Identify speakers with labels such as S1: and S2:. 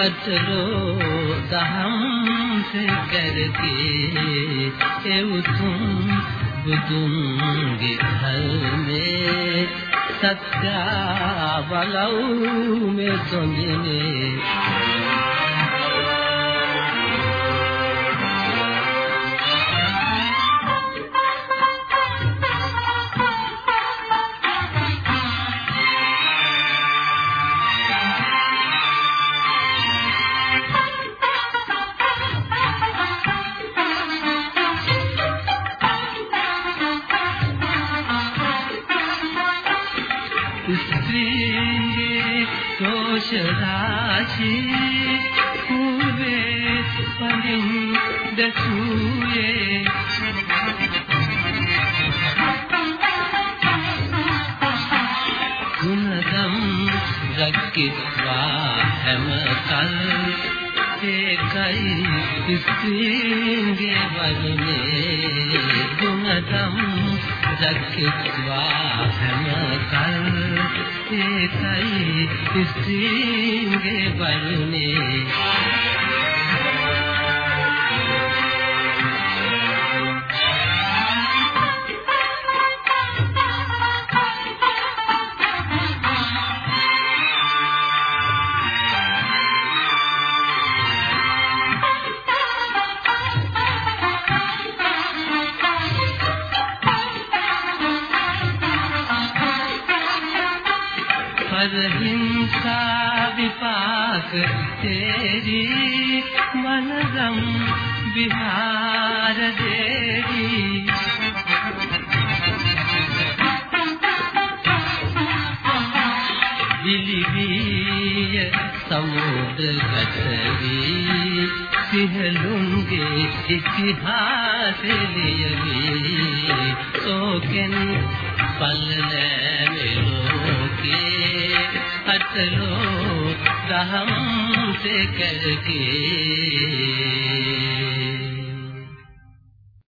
S1: අතලෝ දහම් සෙකරකේ. එවුතුම් බුදුන්ගේ ධර්මේ සත්‍ය බලව් මේ සොඳිනේ ස්ත්‍රීන්ගේ දෝෂ රාශී කුවේ පලින් දසුයේ ගුණදම් රැකිත්වා හැම කල් ඒකයි ස්ත්‍රීන්ගේ වරුනේ ගුණදම් රැකිත්වා හැම කල් ඒකයි ස්ත්‍රීන්ගේ වරුනේ කවද හිංසා විපාක තේරි මනසම් විහාර දෙවි. විලිවිය සමුද්‍රගත වී සිහලුන්ගේ ඉතිහාසෙ ලියවි. සෝකෙන් පල්ලෑ අතලෝ දහම් සෙකල්ගේ